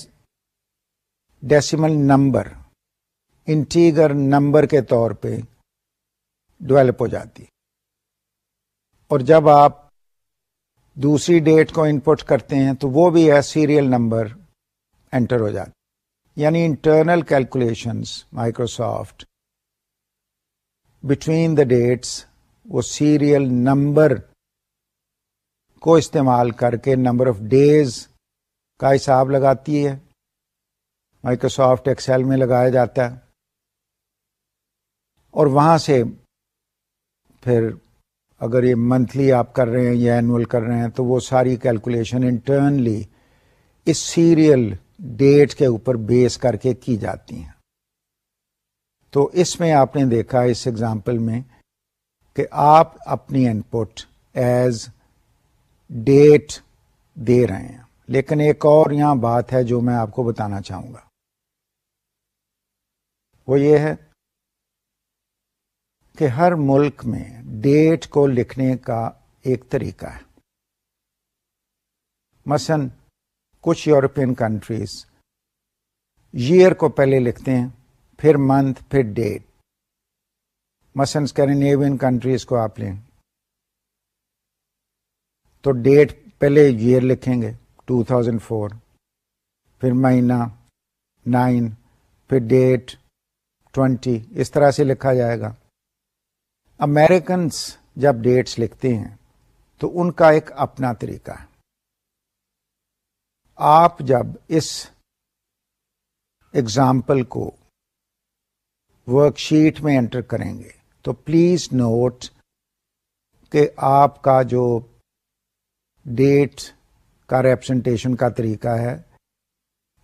ڈیسیمل نمبر انٹیگر نمبر کے طور پہ ڈیولپ ہو جاتی۔ اور جب آپ دوسری ڈیٹ کو انپٹ کرتے ہیں تو وہ بھی ہے سیریل نمبر انٹر ہو جاتی۔ یعنی internal calculations Microsoft between the dates وہ سیریل نمبر کو استعمال کر کے نمبر آف ڈیز کا حساب لگاتی ہے۔ مائکروسافٹ ایکسل میں لگایا جاتا ہے۔ اور وہاں سے پھر اگر یہ منتھلی آپ کر رہے ہیں یا اینوئل کر رہے ہیں، تو وہ ساری کیلکولیشن انٹرنلی اس سیریل ڈیٹ کے اوپر بیس کر کے کی جاتی ہیں۔ تو اس میں آپ نے دیکھا اس ایگزامپل میں کہ آپ اپنی ان پٹ ایز ڈیٹ دے رہے ہیں۔ لیکن ایک اور یہاں بات ہے جو میں آپ کو بتانا چاہوں گا۔ وہ یہ ہے کہ ہر ملک میں ڈیٹ کو لکھنے کا ایک طریقہ ہے۔ مثلا کچھ یورپین کنٹریز ایئر کو پہلے لکھتے ہیں، پھر منتھ پھر ڈیٹ مثلا اسکینڈینیوین کنٹریز کو آپ لیں۔ تو ڈیٹ پہلے ایئر لکھیں گے ٹو تھاؤزینڈ فور پھر مہینہ نائن پھر ڈیٹ ٹوینٹی اس طرح سے لکھا جائے گا۔ امیریکنس جب ڈیٹس لکھتے ہیں تو ان کا ایک اپنا طریقہ ہے۔ آپ جب اس ایگزامپل کو ورک شیٹ میں انٹر کریں گے تو پلیز نوٹ کہ آپ کا جو ڈیٹ کا ریپرزنٹیشن کا طریقہ ہے،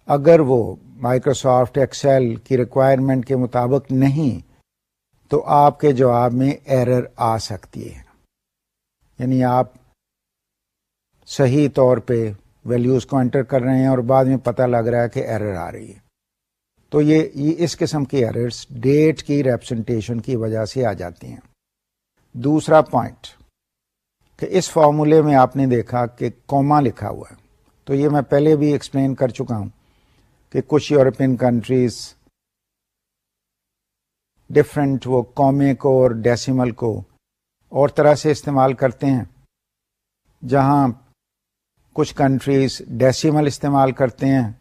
اگر وہ مائکروسافٹ ایکسل کی ریکوائرمنٹ کے مطابق نہیں تو آپ کے جواب میں ایرر آ سکتی ہے۔ یعنی آپ صحیح طور پہ ویلیوز کو انٹر کر رہے ہیں اور بعد میں پتہ لگ رہا ہے کہ ایرر آ رہی ہے۔ تو یہ اس قسم کی ایررز ڈیٹ کی ریپرزنٹیشن کی وجہ سے آ جاتی ہیں۔ دوسرا پوائنٹ کہ اس فارمولے میں آپ نے دیکھا کہ کوما لکھا ہوا ہے۔ تو یہ میں پہلے بھی ایکسپلین کر چکا ہوں کہ کچھ یورپین کنٹریز ڈفرینٹ وہ قومے کو اور ڈیسیمل کو اور طرح سے استعمال کرتے ہیں۔ جہاں کچھ کنٹریز ڈیسیمل استعمال کرتے ہیں،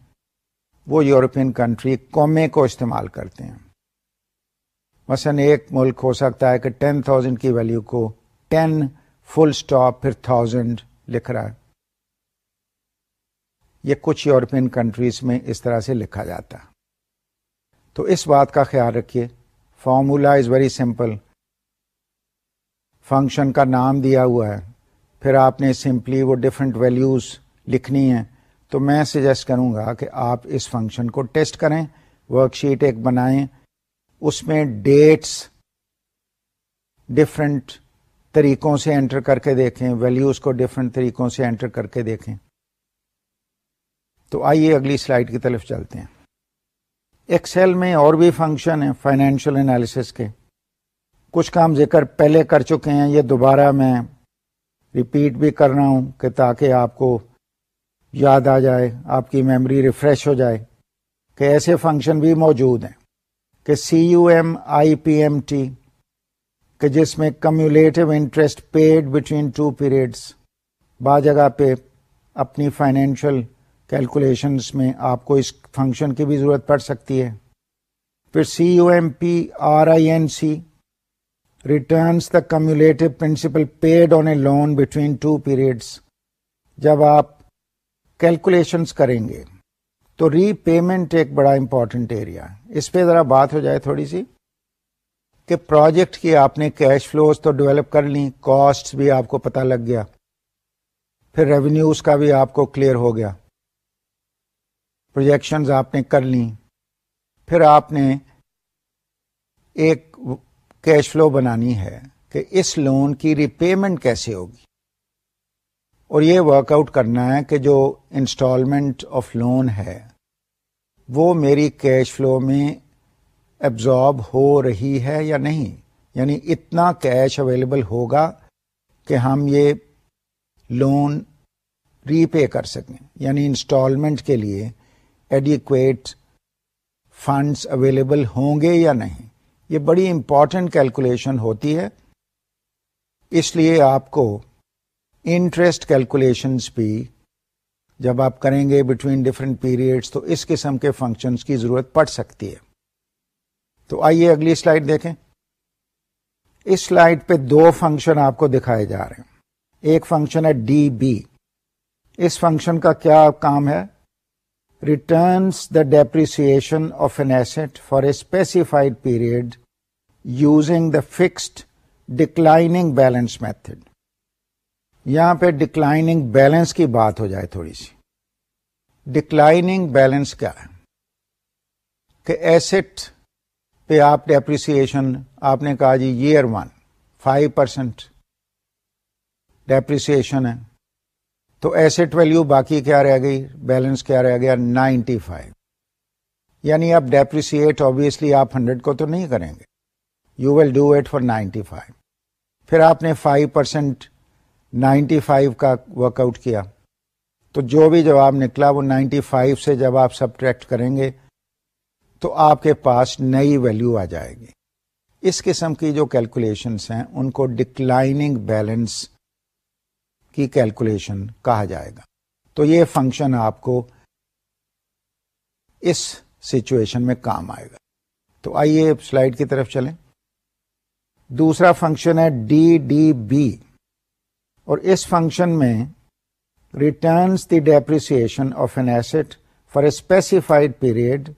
وہ یورپین کنٹری قومے کو استعمال کرتے ہیں۔ مثلا ایک ملک ہو سکتا ہے کہ ٹین تھاؤزینڈ کی ویلیو کو ٹین فل اسٹاپ پھر تھاؤزینڈ لکھ رہا ہے۔ یہ کچھ یورپین کنٹریز میں اس طرح سے لکھا جاتا۔ تو اس بات کا خیال رکھیے۔ Formula is very simple. Function کا نام دیا ہوا ہے۔ پھر آپ نے سمپلی وہ ڈفرینٹ ویلیوز لکھنی ہے تو میں سجیسٹ کروں گا کہ آپ اس فنکشن کو ٹیسٹ کریں ورک شیٹ ایک بنائیں۔ اس میں ڈیٹس ڈفرینٹ طریقوں سے انٹر کر کے دیکھیں۔ ویلیوز کو ڈفرینٹ طریقوں سے انٹر کر کے دیکھیں۔ تو آئیے اگلی سلائڈ کی طرف چلتے ہیں۔ ایکسل میں اور بھی فنکشن ہیں فائنینشیل انالیسس کے. کچھ کام ذکر پہلے کر چکے ہیں، یہ دوبارہ میں ریپیٹ بھی کر رہا ہوں کہ تاکہ آپ کو یاد آ جائے، آپ کی میموری ریفریش ہو جائے کہ ایسے فنکشن بھی موجود ہیں کہ C U M I P M T کہ جس میں cumulative interest paid between two periods با جگہ پہ اپنی فائنینشل کیلکولیشنس میں آپ کو اس فنکشن کی بھی ضرورت پڑ سکتی ہے۔ پھر C U M P R I N C returns the cumulative principal paid on a loan between two periods جب آپ کیلکولیشنس کریں گے تو ری پیمنٹ ایک بڑا امپورٹنٹ ایریا اس پہ ذرا بات ہو جائے تھوڑی سی کہ پروجیکٹ کی آپ نے کیش فلوز تو ڈیولپ کر لی کاسٹ بھی آپ کو پتا لگ گیا۔ پھر ریونیوز کا بھی آپ کو کلیئر ہو گیا۔ پروجیکشنز آپ نے کر لی پھر آپ نے ایک کیش فلو بنانی ہے کہ اس لون کی ری پیمنٹ کیسے ہوگی۔ اور یہ ورک آؤٹ کرنا ہے کہ جو انسٹالمنٹ آف لون ہے، وہ میری کیش فلو میں ایبزارب ہو رہی ہے یا نہیں۔ یعنی اتنا کیش اویلیبل ہوگا کہ ہم یہ لون ری پے کر سکیں۔ یعنی انسٹالمنٹ کے لیے ایڈیکویٹ فنڈس اویلیبل ہوں گے یا نہیں. یہ بڑی امپورٹنٹ کیلکولیشن ہوتی ہے. اس لیے آپ کو انٹرسٹ کیلکولیشنس بھی جب آپ کریں گے بٹوین ڈفرینٹ پیریڈس تو اس قسم کے فنکشنز کی ضرورت پڑ سکتی ہے. تو آئیے اگلی سلائڈ دیکھیں. اس سلائڈ پہ دو فنکشن آپ کو دکھائے جا رہے ہیں. ایک فنکشن ہے ڈی بی اس فنکشن کا کیا کام ہے؟ Returns the depreciation of an asset for a specified period using the fixed declining balance method یہاں پہ ڈکلائننگ بیلنس کی بات ہو جائے تھوڑی سی۔ ڈکلائننگ بیلنس کیا ہے؟ کہ ایسٹ پہ آپ ڈیپریسن آپ نے کہا جی year one five percent depreciation ہے۔ تو ایسٹ ویلو باقی کیا رہ گئی؟ بیلنس کیا رہ گیا؟ Ninety five. یعنی اب ڈیپریسیٹ آبیسلی آپ ہنڈریڈ کو تو نہیں کریں گے۔ You will do it for ninety five. پھر آپ نے فائیو پرسینٹ نائنٹی فائیو کا ورک آؤٹ کیا۔ تو جو بھی جواب نکلا، وہ نائنٹی فائیو سے جب آپ سبٹریکٹ کریں گے، تو آپ کے پاس نئی ویلو آ جائے گی۔ اس قسم کی جو کیلکولیشنس ہیں، ان کو ڈکلائننگ بیلنس کی کیلکولیشن کہا جائے گا۔ تو یہ فنکشن آپ کو اس سچویشن میں کام آئے گا۔ تو آئیے سلائڈ کی طرف چلیں۔ دوسرا فنکشن ہے ڈی ڈی بی۔ اور اس فنکشن میں returns the depreciation of an asset for a specified period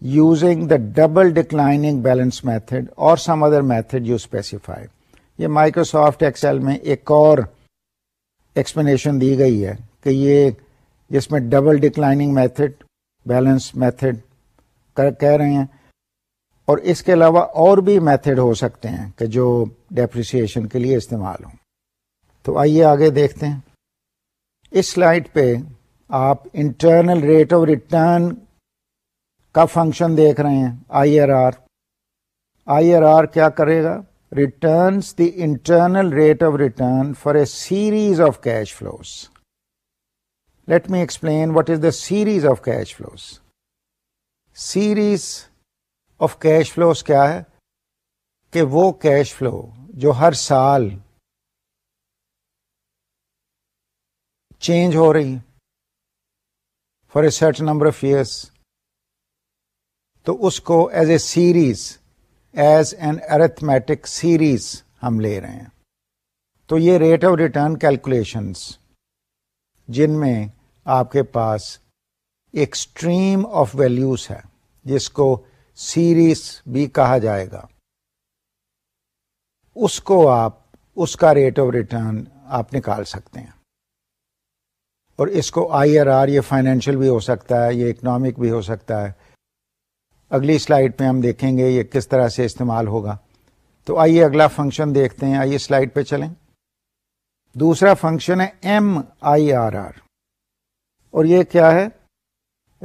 using the double declining balance method اور some other method you specify یہ مائکروسافٹ ایکسل میں ایک اور ایکسپلینیشن دی گئی ہے کہ یہ جس میں double declining method balance method کہہ رہے ہیں اور اس کے علاوہ اور بھی میتھڈ ہو سکتے ہیں کہ جو ڈیپریسن کے لیے استعمال ہوں۔ تو آئیے آگے دیکھتے ہیں۔ اس سلائڈ پہ آپ انٹرنل ریٹ آف ریٹرن کا فنکشن دیکھ رہے ہیں I R R I R R کیا کرے گا؟ Returns the internal rate of return for a series of cash flows let me explain what is the series of cash flows series of cash flows کیا ہے کہ وہ کیش فلو جو ہر سال چینج ہو رہی for a certain number of years تو اس کو as a series as an arithmetic series ہم لے رہے ہیں۔ تو یہ ریٹ آف ریٹرن کیلکولیشنس جن میں آپ کے پاس ایک اسٹریم آف ویلوز ہے، جس کو سیریز بھی کہا جائے گا۔ اس کو آپ، اس کا ریٹ آف ریٹرن آپ نکال سکتے ہیں۔ اور اس کو آئی آر آر یہ فائنینشیل بھی ہو سکتا ہے، یہ اکنامک بھی ہو سکتا ہے۔ اگلی سلائڈ پہ ہم دیکھیں گے یہ کس طرح سے استعمال ہوگا۔ تو آئیے اگلا فنکشن دیکھتے ہیں۔ آئیے سلائڈ پہ چلیں۔ دوسرا فنکشن ہے ایم آئی آر آر۔ اور یہ کیا ہے؟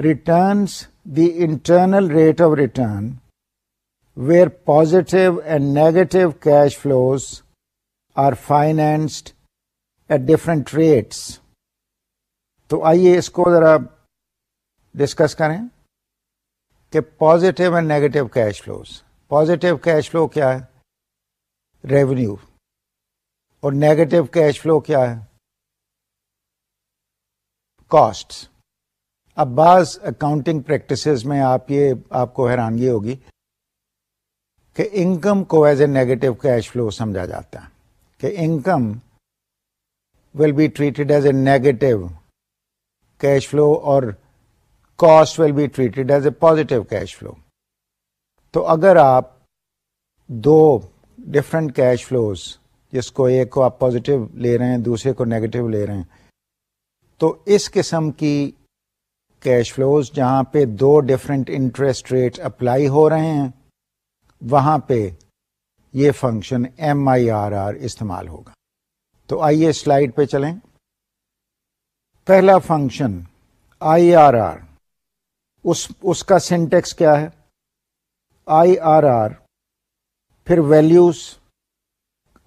Returns the internal rate of return where positive and negative cash flows are financed at different rates تو آئیے اس کو ذرا ڈسکس کریں۔ کہ positive and negative cash flows positive cash flow کیا ہے؟ ریونیو اور نیگیٹو کیش فلو کیا ہے؟ کاسٹ اب بعض اکاؤنٹنگ پریکٹسز میں آپ یہ، آپ کو حیرانگی ہوگی کہ انکم کو as a negative cash flow سمجھا جاتا ہے، کہ income will be treated as a negative cash flow اور cost will be treated as a positive cash flow تو اگر آپ دو ڈفرنٹ کیش فلوز جس کو ایک کو آپ پازیٹو لے رہے ہیں، دوسرے کو نیگیٹو لے رہے ہیں، تو اس قسم کی کیش فلوز جہاں پہ دو ڈفرنٹ انٹرسٹ ریٹ اپلائی ہو رہے ہیں، وہاں پہ یہ function M I R R استعمال ہوگا۔ تو آئیے سلائڈ پہ چلیں۔ پہلا فنکشن آئی آر آر اس اس کا سینٹیکس کیا ہے؟ آئی آر آر پھر ویلیوز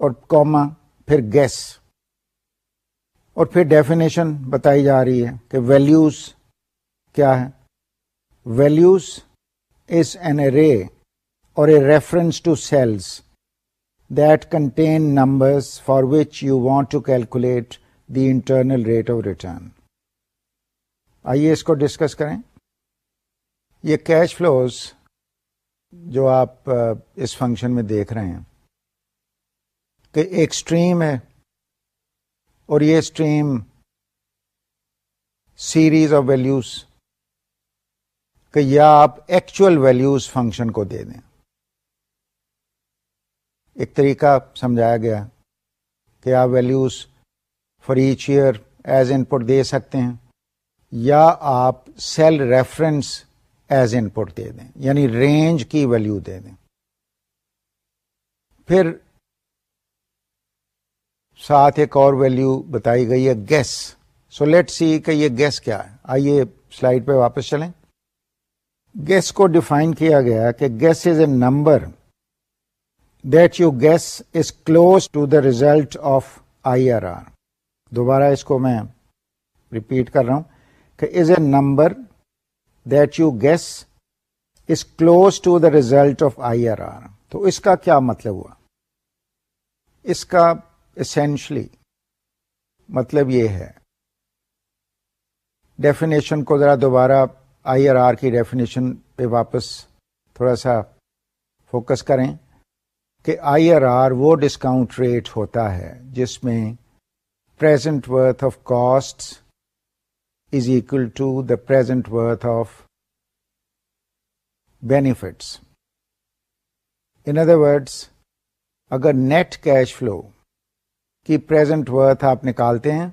اور کوما پھر گیس اور پھر ڈیفینیشن بتائی جا رہی ہے کہ ویلیوز کیا ہے؟ Values is an array or a reference to cells that contain numbers for which you want to calculate the internal rate of return آئیے اس کو ڈسکس کریں۔ یہ کیش فلوز جو آپ اس فنکشن میں دیکھ رہے ہیں کہ ایک اسٹریم ہے اور یہ اسٹریم سیریز آف ویلوز کہ یا آپ ایکچوئل ویلوز فنکشن کو دے دیں۔ ایک طریقہ سمجھایا گیا کہ آپ values for each year as input دے سکتے ہیں یا آپ cell reference as input دے دیں یعنی رینج کی ویلو دے دیں۔ پھر ساتھ ایک اور ویلو بتائی گئی ہے گیس سو لیٹ سی کہ یہ گیس کیا ہے۔ آئیے سلائڈ پہ واپس چلیں۔ گیس کو ڈیفائن کیا گیا کہ guess is a number that you guess is close to the result of I R R دوبارہ اس کو میں ریپیٹ کر رہا ہوں کہ is a number that you guess is close to the result of I R R تو اس کا کیا مطلب ہوا؟ اس کا اسینشلی مطلب یہ ہے۔ ڈیفینیشن کو ذرا دوبارہ آئی آر آر کی ڈیفینیشن پہ واپس تھوڑا سا فوکس کریں کہ آئی آر آر وہ ڈسکاؤنٹ ریٹ ہوتا ہے جس میں present worth of cost is equal to the present worth of benefits in other words اگر نیٹ کیش فلو کی پریزنٹ ورتھ آپ نکالتے ہیں،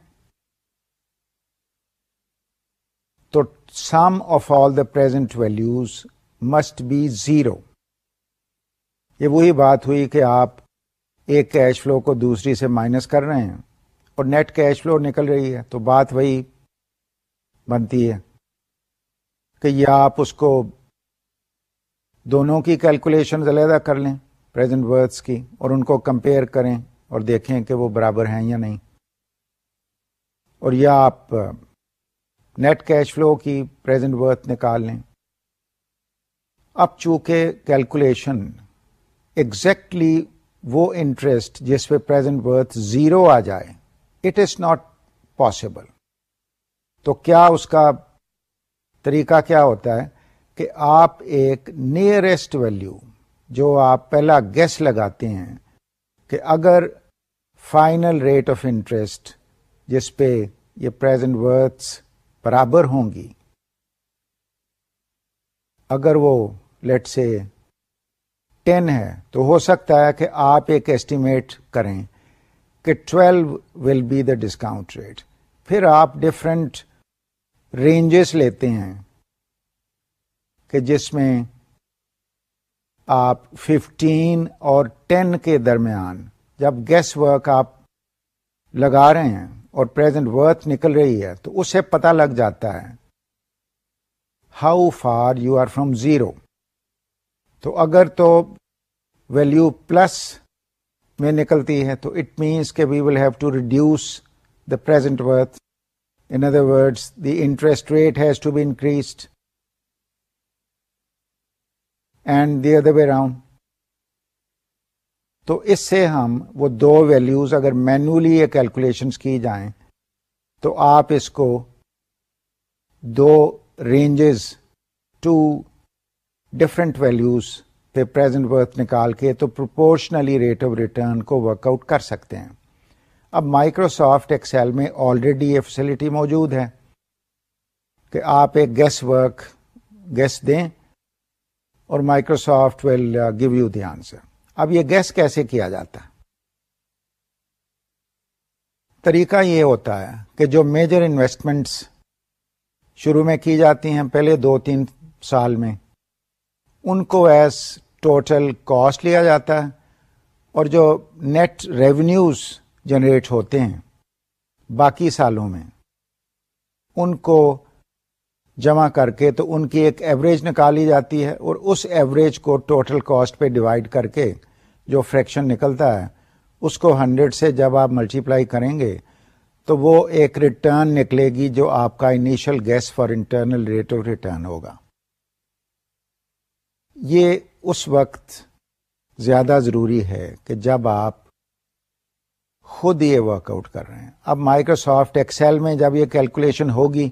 تو sum of all the present values must be zero یہ وہی بات ہوئی کہ آپ ایک کیش فلو کو دوسری سے مائنس کر رہے ہیں اور نیٹ کیش فلو نکل رہی ہے، تو بات وہی بنتی ہے۔ کہ یا آپ اس کو دونوں کی کیلکولیشن علیحدہ کر لیں پرزینٹ ورتھس کی اور ان کو کمپیئر کریں اور دیکھیں کہ وہ برابر ہیں یا نہیں۔ اور یا آپ نیٹ کیش فلو کی پریزنٹ ورتھ نکال لیں۔ اب چونکہ کیلکولیشن ایگزیکٹلی وہ انٹرسٹ جس پہ پرزینٹ ورتھ زیرو آ جائے اٹ از ناٹ پاسبل تو کیا اس کا طریقہ کیا ہوتا ہے کہ آپ ایک نیئرسٹ ویلو جو آپ پہلا گیس لگاتے ہیں کہ اگر فائنل ریٹ آف انٹرسٹ جس پہ یہ پریزنٹ ورتھس برابر ہوں گی، اگر وہ لیٹ سے ٹین ہے، تو ہو سکتا ہے کہ آپ ایک ایسٹیمیٹ کریں کہ twelve will be the discount rate پھر آپ ڈفرینٹ رینجز لیتے ہیں کہ جس میں آپ ففٹین اور ٹین کے درمیان جب گیس ورک آپ لگا رہے ہیں اور پریزنٹ ورتھ نکل رہی ہے، تو اسے پتا لگ جاتا ہے how far you are from zero تو اگر تو ویلو پلس میں نکلتی ہے، تو اٹ مینس کہ we will have to reduce the present worth in other words the interest rate has to be increased and the other way round تو اس سے ہم وہ دو ویلیوز اگر مینولی یہ کیلکولیشنس کی جائیں، تو آپ اس کو دو رینجز ٹو ڈفرنٹ ویلوز پہ پریزنٹ برتھ نکال کے تو پروپورشنلی ریٹ آف ریٹرن کو ورک آؤٹ کر سکتے ہیں۔ اب مائکروسافٹ ایکسل میں آلریڈی یہ فیسلٹی موجود ہے کہ آپ ایک گیس ورک گیس دیں اور Microsoft will give you the answer اب یہ گیس کیسے کیا جاتا ہے؟ طریقہ یہ ہوتا ہے کہ جو میجر انویسٹمنٹس شروع میں کی جاتی ہیں پہلے دو تین سال میں، ان کو ایز ٹوٹل کاسٹ لیا جاتا ہے اور جو نیٹ ریونیوز جنریٹ ہوتے ہیں باقی سالوں میں۔ ان کو جمع کر کے تو ان کی ایک ایوریج نکالی جاتی ہے اور اس ایوریج کو ٹوٹل کاسٹ پہ ڈیوائڈ کر کے جو فریکشن نکلتا ہے، اس کو ہنڈریڈ سے جب آپ ملٹیپلائی کریں گے تو وہ ایک ریٹرن نکلے گی جو آپ کا initial guess for internal rate of return ہوگا۔ یہ اس وقت زیادہ ضروری ہے کہ جب آپ خود یہ ورک آؤٹ کر رہے ہیں۔ اب مائکروسافٹ ایکسل میں جب یہ کیلکولیشن ہوگی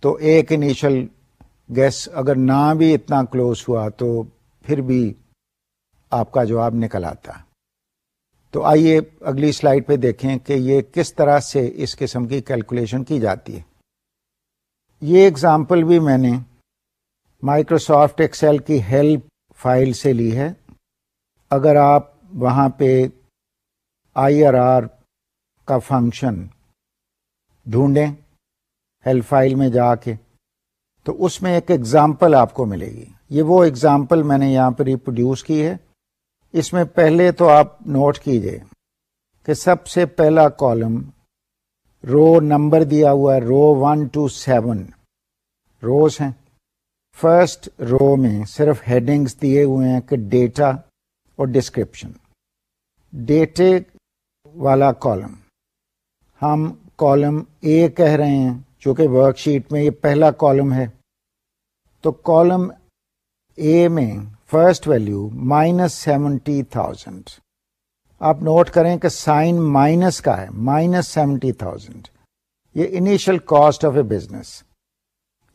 تو ایک انیشل گیس اگر نہ بھی اتنا کلوز ہوا تو پھر بھی آپ کا جواب نکل آتا۔ تو آئیے اگلی سلائڈ پہ دیکھیں کہ یہ کس طرح سے اس قسم کی کیلکولیشن کی جاتی ہے۔ یہ اگزامپل بھی میں نے مائکروسافٹ ایکسل کی ہیلپ فائل سے لی ہے۔ اگر آپ وہاں پہ آئی آر آر کا فنکشن ڈھونڈیں ہیلپ فائل میں جا کے، تو اس میں ایک ایگزامپل آپ کو ملے گی۔ یہ وہ ایگزامپل میں نے یہاں پہ ریپروڈیوس کی ہے۔ اس میں پہلے تو آپ نوٹ کیجیے کہ سب سے پہلا کالم رو نمبر دیا ہوا ہے، row one two seven. Rows ہیں۔ فرسٹ رو میں صرف ہیڈنگس دیے ہوئے ہیں کہ ڈیٹا اور ڈسکرپشن۔ ڈیٹے والا کالم۔ ہم کالم اے کہہ رہے ہیں، چونکہ ورک شیٹ میں یہ پہلا کالم ہے۔ تو کالم اے میں first value minus seventy thousand آپ نوٹ کریں کہ سائن مائنس کا ہے، مائنس سیونٹی تھاؤزینڈ یہ initial cost of a business.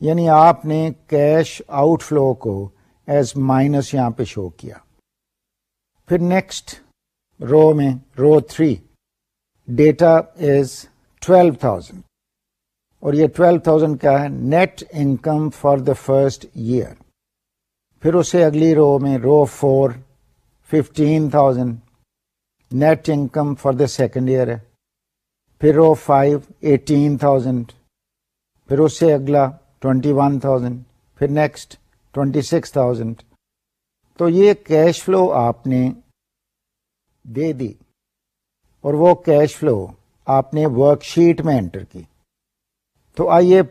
یعنی آپ نے کیش آؤٹ فلو کو ایز مائنس یہاں پہ شو کیا۔ پھر نیکسٹ رو میں، row three. Data is twelve thousand اور یہ ٹویلو تھاؤزینڈ کیا ہے net income for the first year. پھر اسے اگلی رو میں row four, fifteen thousand net income for the second year ہے۔ پھر رو فائیو، ایٹین تھاؤزینڈ پھر اس سے اگلا ٹوینٹی ون تھاؤزینڈ پھر نیکسٹ ٹوینٹی سکس تھاؤزینڈ تو یہ کیش فلو آپ نے دے دی۔ اور وہ کیش فلو آپ نے ورک شیٹ میں انٹر کی۔ تو آئیے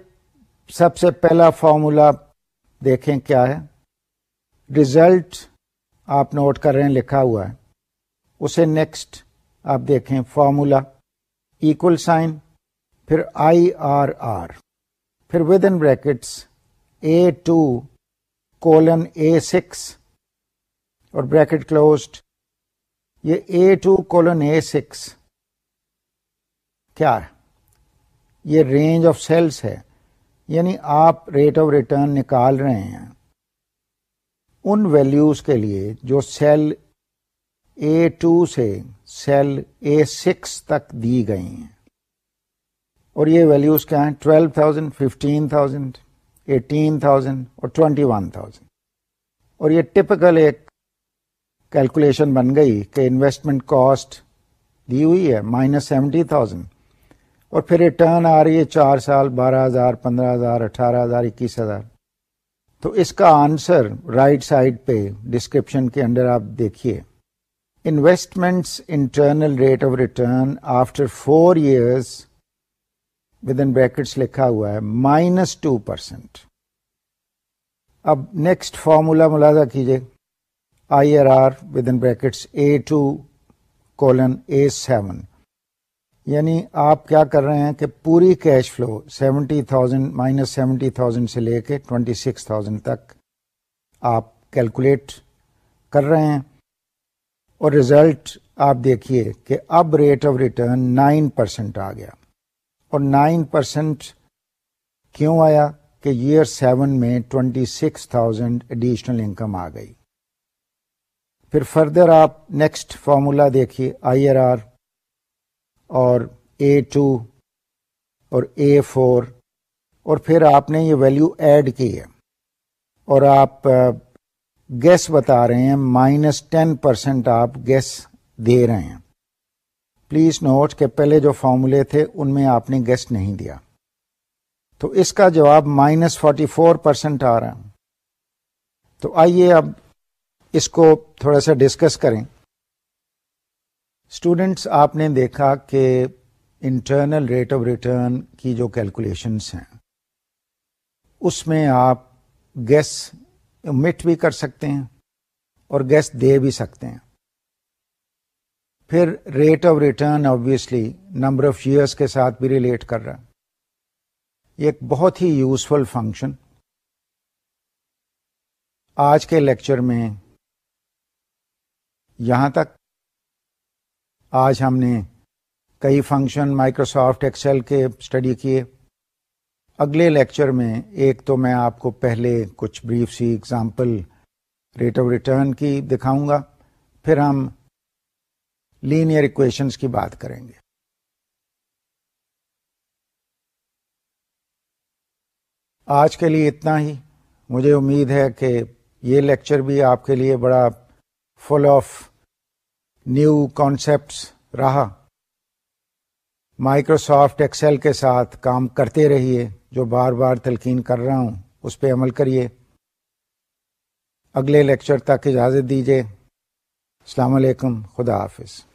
سب سے پہلا فارمولا دیکھیں کیا ہے۔ ریزلٹ آپ نوٹ کر رہے ہیں، لکھا ہوا ہے۔ اسے نیکسٹ آپ دیکھیں فارمولا ایکول سائن پھر آئی آر آر پھر with in brackets A two colon A six اور بریکٹ کلوزڈ یہ A two colon A six کیا ہے؟ یہ رینج آف سیلس ہے. یعنی آپ ریٹ آف ریٹرن نکال رہے ہیں. ان ویلیوز کے لیے جو سیل اے ٹو سے سیل اے سکس تک دی گئی ہیں. اور یہ ویلیوز کیا ہیں؟ Twelve thousand fifteen thousand eighteen thousand اور ٹوینٹی ون تھاؤزینڈ اور یہ ٹپکل ایک کیلکولیشن بن گئی کہ انویسٹمنٹ کاسٹ دی ہوئی ہے مائنس سیونٹی تھاؤزینڈ اور پھر ریٹرن آ رہی ہے چار سال بارہ ہزار پندرہ ہزار اٹھارہ ہزار اکیس ہزار تو اس کا آنسر رائٹ سائڈ پہ ڈسکرپشن کے اندر آپ دیکھیے investments internal rate of return after four years with in brackets لکھا ہوا ہے مائنس ٹو پرسینٹ اب نیکسٹ فارمولا ملازہ کیجیے I R R with in brackets A two colon A seven یعنی آپ کیا کر رہے ہیں کہ پوری cash flow seventy thousand minus seventy thousand سے لے کے ٹوینٹی سکس تھاؤزینڈ تک آپ کیلکولیٹ کر رہے ہیں اور ریزلٹ آپ دیکھیے کہ اب rate of return nine percent آ گیا اور نائن پرسینٹ کیوں آیا کہ ایئر سیون میں twenty six thousand additional income آ گئی؟ پھر فردر آپ نیکسٹ فارمولا دیکھیے، آئی آر آر اور اے ٹو اور اے فور اور پھر آپ نے یہ ویلو ایڈ کی ہے اور آپ گیس بتا رہے ہیں، مائنس ٹین پرسینٹ آپ گیس دے رہے ہیں۔ پلیز نوٹ کہ پہلے جو فارمولے تھے، ان میں آپ نے گیس نہیں دیا۔ تو اس کا جواب مائنس فورٹی فور پرسینٹ آ رہا ہے۔ تو آئیے اب اس کو تھوڑا سا ڈسکس کریں۔ اسٹوڈینٹس آپ نے دیکھا کہ انٹرنل ریٹ آف ریٹرن کی جو کیلکولیشنس ہیں، اس میں آپ گیس مٹ بھی کر سکتے ہیں اور گیس دے بھی سکتے ہیں۔ پھر rate of return obviously number of years کے ساتھ بھی ریلیٹ کر رہا یہ ایک بہت ہی یوزفل فنکشن آج کے لیکچر میں یہاں تک آج ہم نے کئی فنکشن مائکروسافٹ ایکسل کے اسٹڈی کیے۔ اگلے لیکچر میں ایک تو میں آپ کو پہلے کچھ بریف سی اگزامپل ریٹ آف ریٹرن کی دکھاؤں گا، پھر ہم لینئر اکویشنس کی بات کریں گے۔ آج کے لیے اتنا ہی۔ مجھے امید ہے کہ یہ لیکچر بھی آپ کے لیے بڑا فل آف نیو کانسیپٹس رہا مائکروسافٹ ایکسل کے ساتھ کام کرتے رہیے، جو بار بار تلقین کر رہا ہوں، اس پہ عمل کریے۔ اگلے لیکچر تک اجازت دیجیے السلام علیکم، خدا حافظ۔